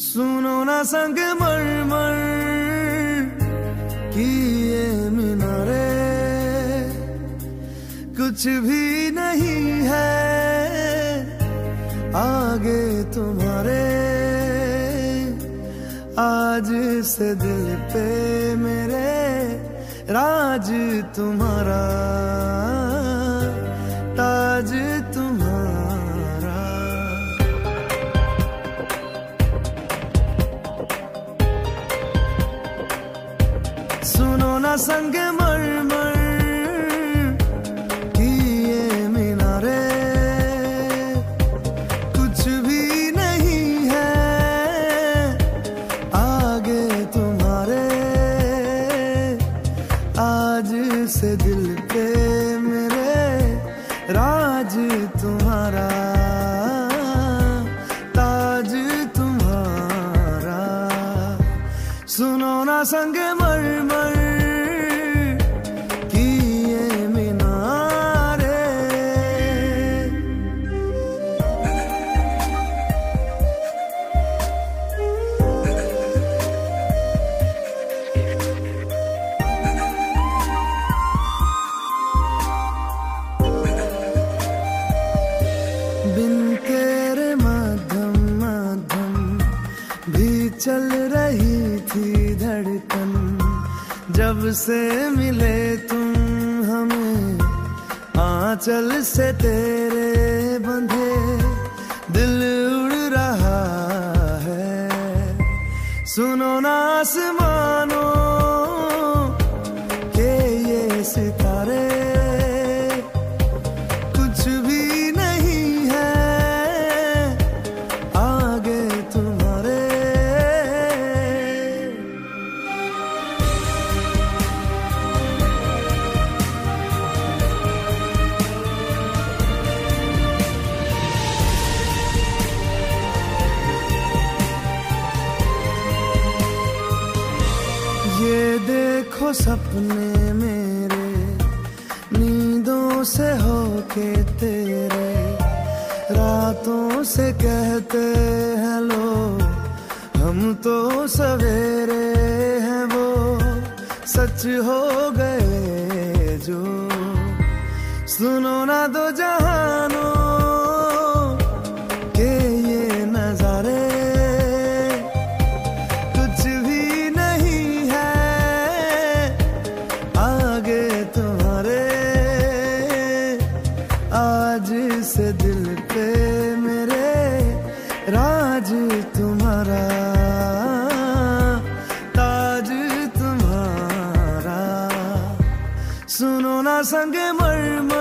सुनो ना संग मर मर की मीनारे। कुछ भी नहीं है आगे तुम्हारे। आज से दिल पे मेरे राज तुम्हारा। सुनो ना संग कुछ भी नहीं है, आगे तुम्हारे। आज से दिल मेरे राज तुम्हारा, ताज तुम्हारा। सुनो ना संग मर मर चल रही थी धड़कन, जब से मिले तुम हमें, आंचल से तेरे बंधे दिल उड़ रहा है। सुनो ना आसमानों देखो सपने मेरे, नींदों से होके तेरे, रातों से कहते हैं लो हम तो सवेरे हैं वो, सच हो गए जो। सुनो ना दो जहानों सुनो ना संग मर